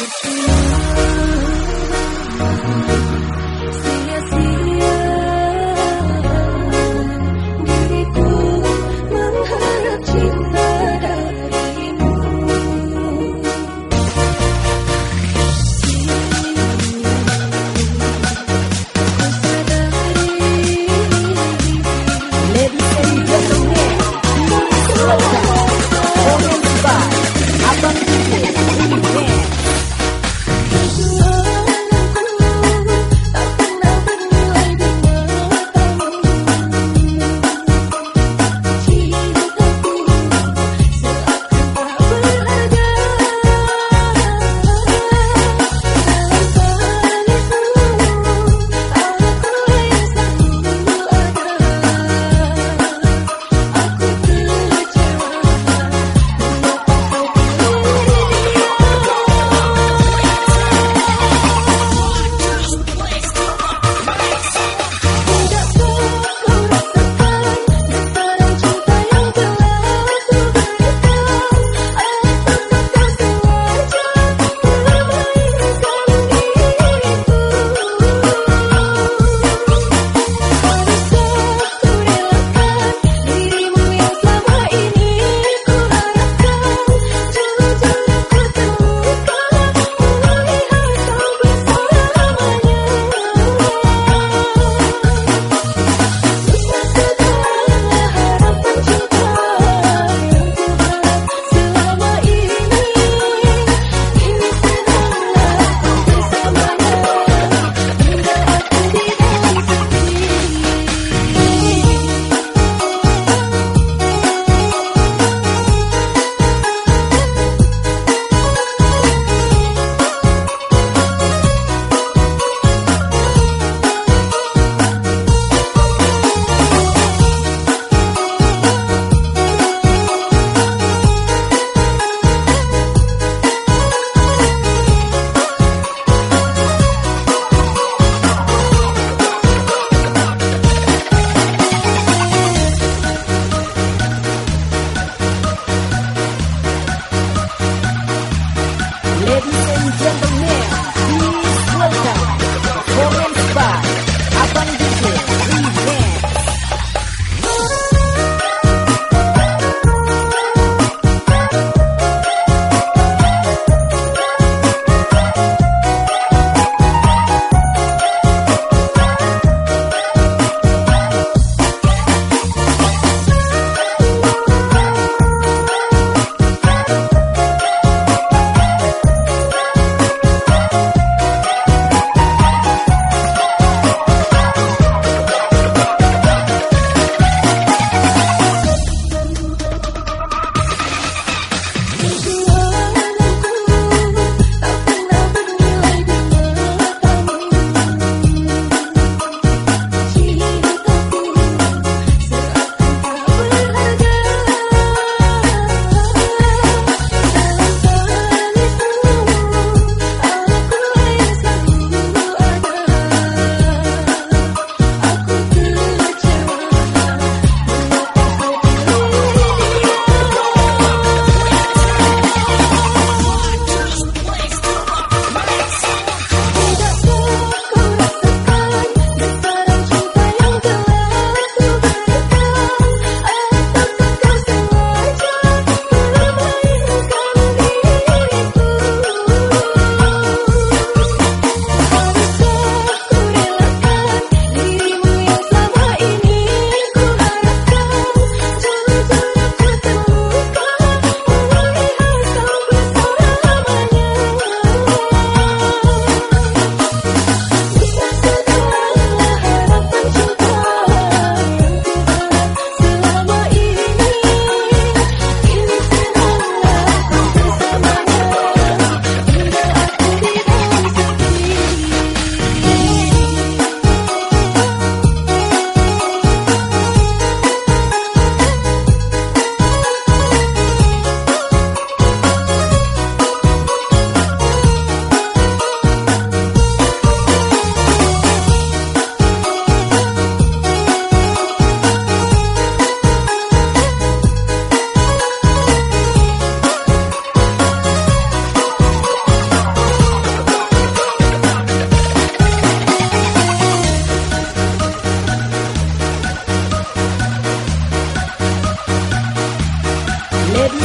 Abang Abang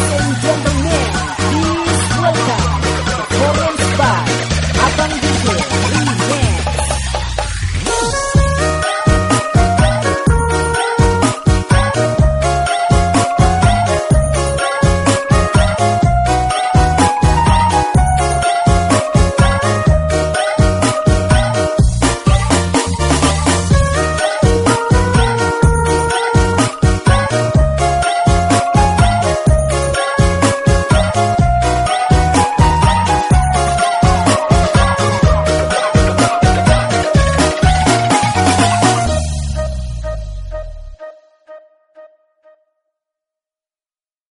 And